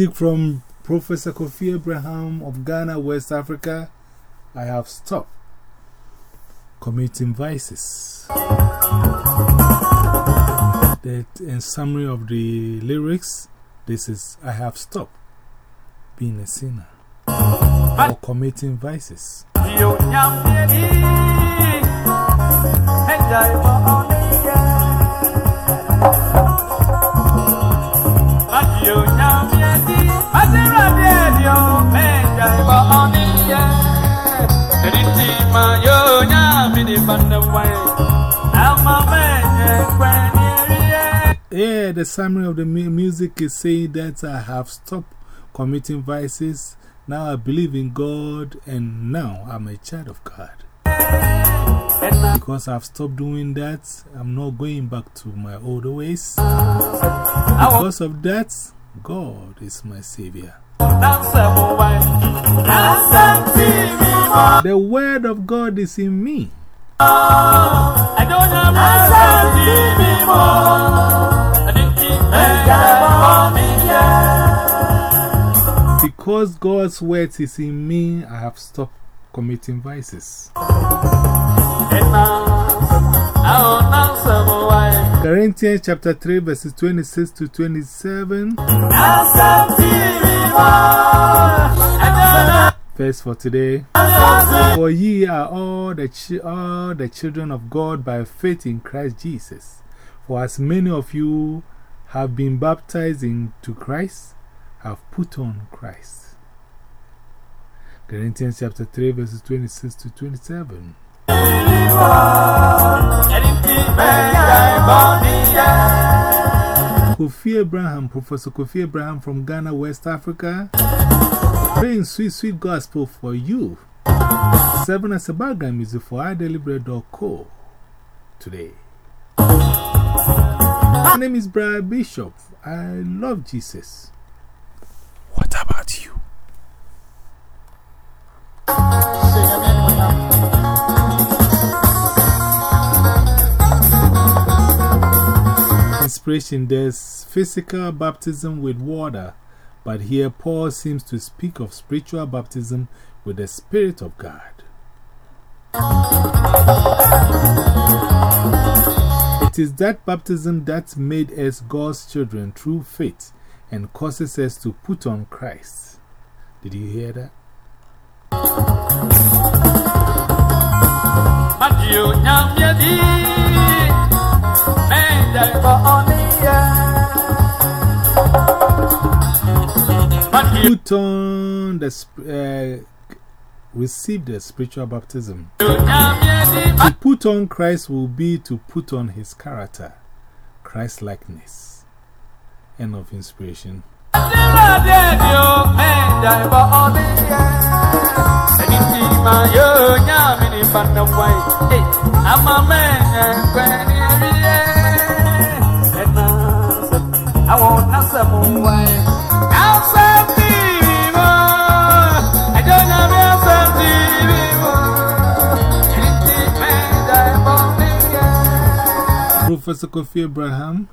Music from Professor Kofi Abraham of Ghana, West Africa. I have stopped committing vices. That, in summary of the lyrics, this is I have stopped being a sinner or committing vices. Yeah, the summary of the music is saying that I have stopped committing vices. Now I believe in God, and now I'm a child of God. Because I've stopped doing that, I'm not going back to my old ways. Because of that, God is my Savior. The Word of God is in me. Because God's word is in me, I have stopped committing vices. Corinthians chapter 3, verses 26 to 27. Verse for today. For ye are all the, all the children of God by faith in Christ Jesus. For as many of you have been baptized into Christ, have put on Christ. Corinthians chapter 3, verses 26 to 27. Kofi Abraham, Professor Kofi Abraham from Ghana, West Africa, playing sweet, sweet gospel for you. Seven as a background music for iDailyBread.co today. My name is Brian Bishop. I love Jesus. What about you? Inspiration There's physical baptism with water, but here Paul seems to speak of spiritual baptism with the Spirit of God. It is that baptism that made us God's children through faith and causes us to put on Christ. Did you hear that? Put on the uh, receive the spiritual baptism. To put on Christ will be to put on his character, Christ likeness. End of inspiration. I want nothing more. Outside Professor Kofi Abraham,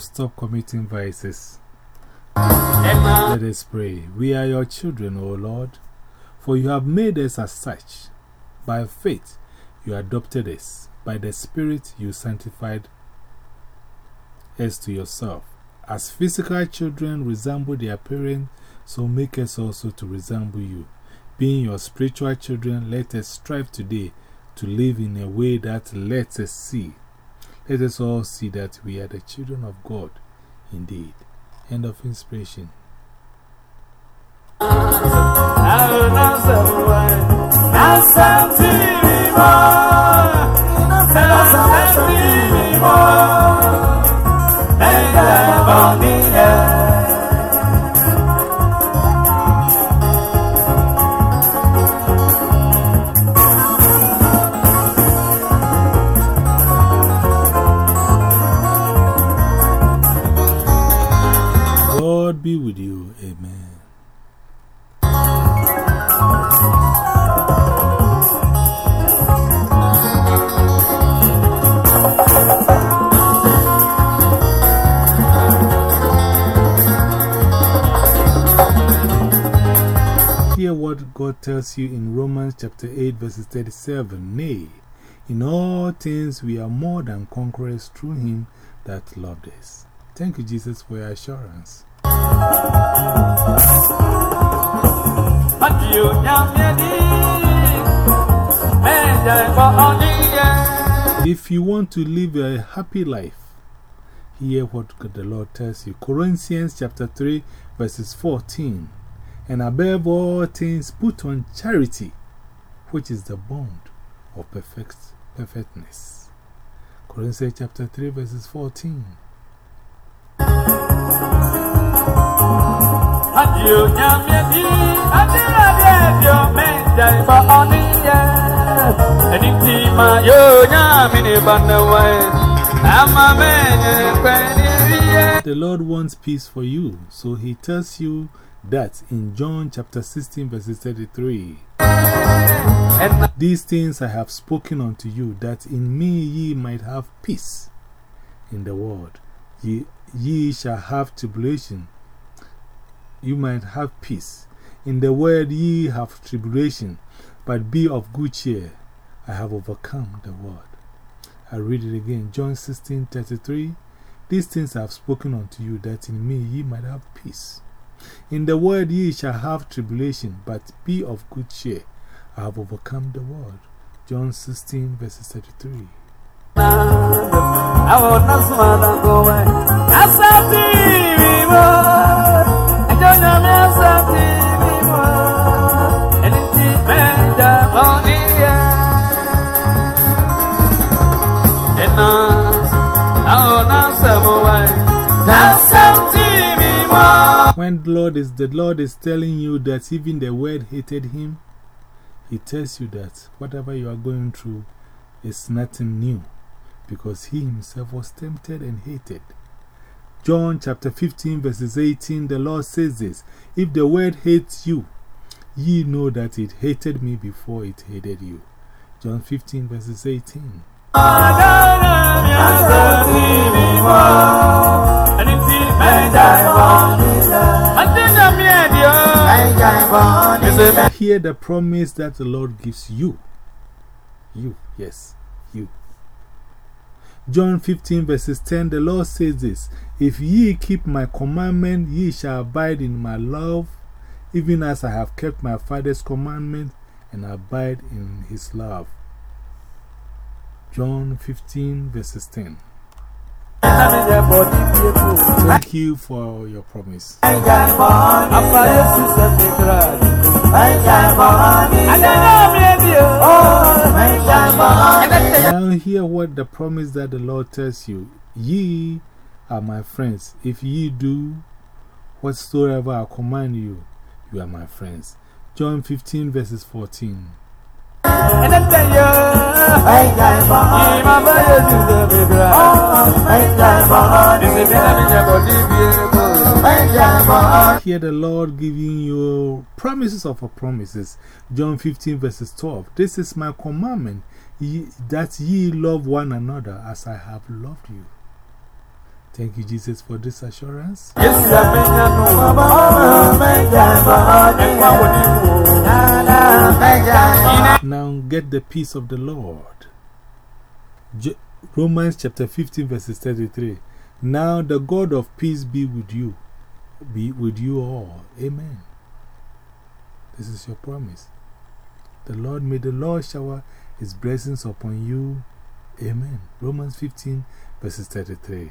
stopped committing vices. Let us pray. We are your children, O Lord, for you have made us as such. By faith, you adopted us. By the Spirit, you sanctified us to yourself. As physical children resemble their parents, so make us also to resemble you. Being your spiritual children, let us strive today to live in a way that lets us see. Let us all see that we are the children of God indeed. End of inspiration. be with you. Amen. Hear what God tells you in Romans chapter 8, verses 37. Nay, in all things we are more than conquerors through Him that loved us. Thank you, Jesus, for your assurance. If you want to live a happy life, hear what the Lord tells you. Corinthians chapter 3, verses 14. And above all things, put on charity, which is the bond of perfect, perfectness. Corinthians chapter 3, verses 14. The Lord wants peace for you, so He tells you that in John chapter 16, verses 33. These things I have spoken unto you, that in me ye might have peace. In the world, ye, ye shall have tribulation. You might have peace. In the world ye have tribulation, but be of good cheer. I have overcome the world. I read it again. John 16 33. These things I have spoken unto you, that in me ye might have peace. In the world ye shall have tribulation, but be of good cheer. I have overcome the world. John 16, verses 33. When the Lord is, the Lord is telling you that even the world hated him, He tells you that whatever you are going through is nothing new because He Himself was tempted and hated. John chapter 15, verses 18, the Lord says this If the world hates you, ye know that it hated me before it hated you. John 15, verses 18. Hear the promise that the Lord gives you. You, yes, you. John 15, verses 10, the Lord says this If ye keep my commandment, ye shall abide in my love, even as I have kept my Father's commandment and abide in his love. John 15, verses 10. Thank you for your promise. Now, hear what the promise that the Lord tells you. Ye are my friends. If ye do whatsoever I command you, you are my friends. John 15, verses 14. Hear the Lord giving you promises of promises. John 15, verses 12. This is my commandment ye, that ye love one another as I have loved you. Thank you, Jesus, for this assurance. Now get the peace of the Lord. Romans chapter 15, verses 33. Now the God of peace be with you, be with you all. Amen. This is your promise. The Lord, may the Lord shower his blessings upon you. Amen. Romans 15, verses 33.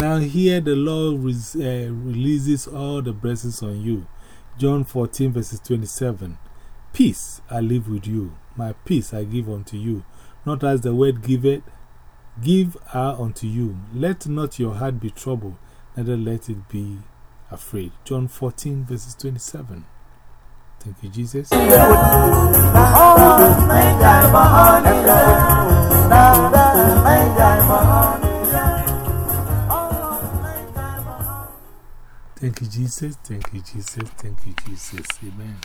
Now, here the Lord uh, releases all the blessings on you. John 14, verses 27. Peace I live with you, my peace I give unto you, not as the word giveth, give I unto you. Let not your heart be troubled, neither let it be afraid. John 14, verses 27. Thank you, Jesus. Thank you, Jesus. Thank you, Jesus. Thank you, Jesus. Amen.